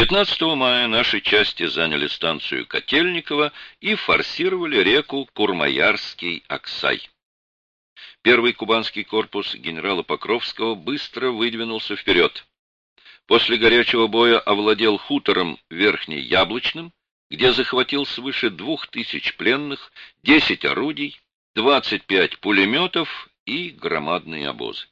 15 мая наши части заняли станцию Котельниково и форсировали реку Курмаярский-Аксай. Первый кубанский корпус генерала Покровского быстро выдвинулся вперед. После горячего боя овладел хутором Верхний Яблочным, где захватил свыше двух тысяч пленных, десять орудий, двадцать пять пулеметов и громадные обозы.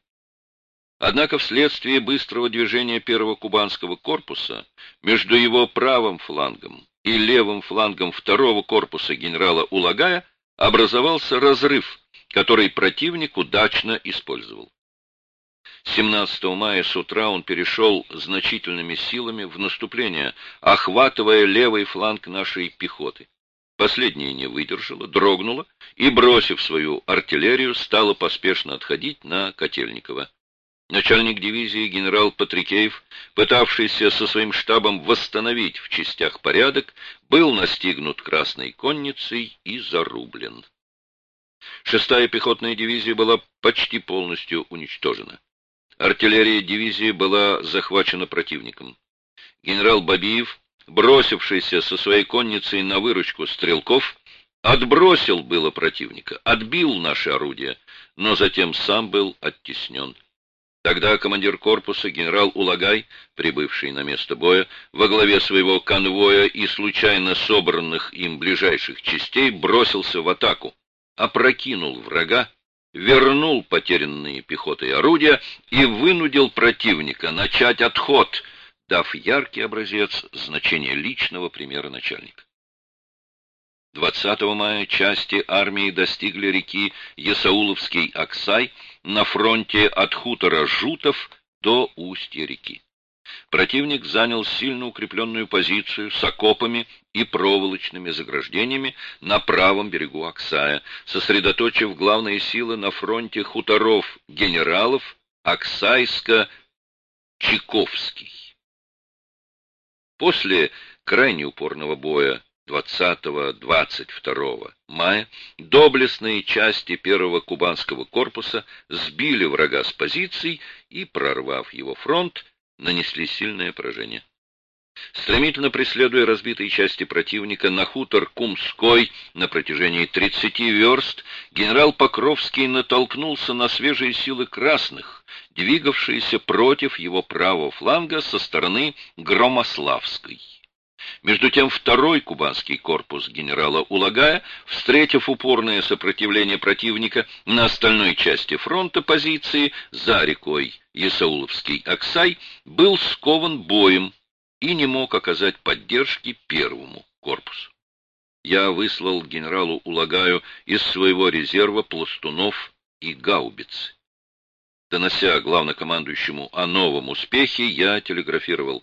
Однако вследствие быстрого движения первого кубанского корпуса между его правым флангом и левым флангом второго корпуса генерала Улагая образовался разрыв, который противник удачно использовал. 17 мая с утра он перешел значительными силами в наступление, охватывая левый фланг нашей пехоты. Последняя не выдержала, дрогнула и, бросив свою артиллерию, стала поспешно отходить на Котельниково. Начальник дивизии генерал Патрикеев, пытавшийся со своим штабом восстановить в частях порядок, был настигнут Красной конницей и зарублен. Шестая пехотная дивизия была почти полностью уничтожена. Артиллерия дивизии была захвачена противником. Генерал Бабиев, бросившийся со своей конницей на выручку стрелков, отбросил было противника, отбил наши орудия, но затем сам был оттеснен. Тогда командир корпуса генерал Улагай, прибывший на место боя, во главе своего конвоя и случайно собранных им ближайших частей бросился в атаку опрокинул врага, вернул потерянные пехотой орудия и вынудил противника начать отход, дав яркий образец значения личного примера начальника. 20 мая части армии достигли реки Ясауловский Аксай на фронте от хутора Жутов до устья реки. Противник занял сильно укрепленную позицию с окопами и проволочными заграждениями на правом берегу Аксая, сосредоточив главные силы на фронте хуторов генералов Аксайско-Чиковский. После крайне упорного боя 20-22 мая доблестные части первого кубанского корпуса сбили врага с позиций и, прорвав его фронт, нанесли сильное поражение. Стремительно преследуя разбитые части противника на хутор Кумской на протяжении 30 верст, генерал Покровский натолкнулся на свежие силы красных, двигавшиеся против его правого фланга со стороны Громославской. Между тем второй кубанский корпус генерала Улагая, встретив упорное сопротивление противника на остальной части фронта позиции за рекой Ясауловский Аксай, был скован боем и не мог оказать поддержки первому корпусу. Я выслал генералу Улагаю из своего резерва пластунов и гаубицы. Донося главнокомандующему о новом успехе, я телеграфировал.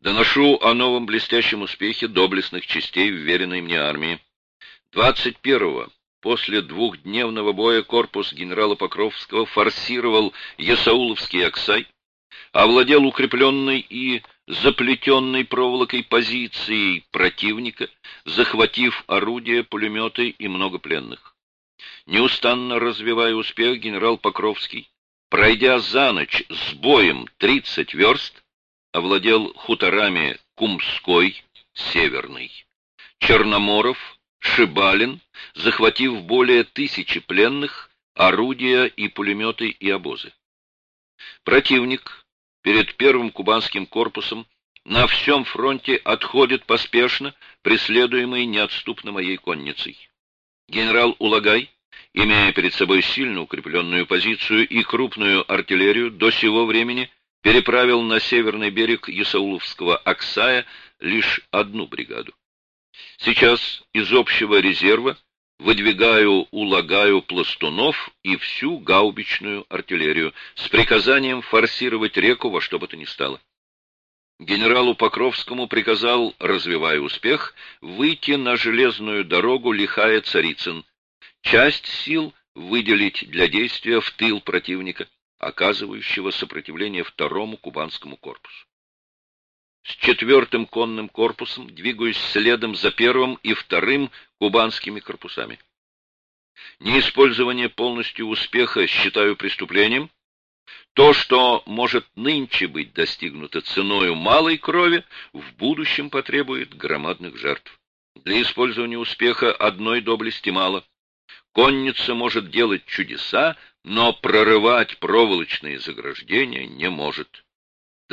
Доношу о новом блестящем успехе доблестных частей вверенной мне армии. 21-го, после двухдневного боя, корпус генерала Покровского форсировал Ясауловский Аксай, овладел укрепленной и заплетенной проволокой позицией противника, захватив орудия, пулеметы и много пленных. Неустанно развивая успех, генерал Покровский пройдя за ночь с боем 30 верст, овладел хуторами Кумской, Северный, Черноморов, Шибалин, захватив более тысячи пленных, орудия и пулеметы и обозы. Противник перед первым кубанским корпусом на всем фронте отходит поспешно, преследуемый неотступно моей конницей. Генерал Улагай имея перед собой сильно укрепленную позицию и крупную артиллерию, до сего времени переправил на северный берег Ясауловского Аксая лишь одну бригаду. Сейчас из общего резерва выдвигаю, улагаю пластунов и всю гаубичную артиллерию с приказанием форсировать реку во что бы то ни стало. Генералу Покровскому приказал, развивая успех, выйти на железную дорогу Лихая-Царицын, часть сил выделить для действия в тыл противника, оказывающего сопротивление второму кубанскому корпусу. С четвертым конным корпусом двигаюсь следом за первым и вторым кубанскими корпусами. Неиспользование полностью успеха считаю преступлением, То, что может нынче быть достигнуто ценою малой крови, в будущем потребует громадных жертв. Для использования успеха одной доблести мало. Конница может делать чудеса, но прорывать проволочные заграждения не может.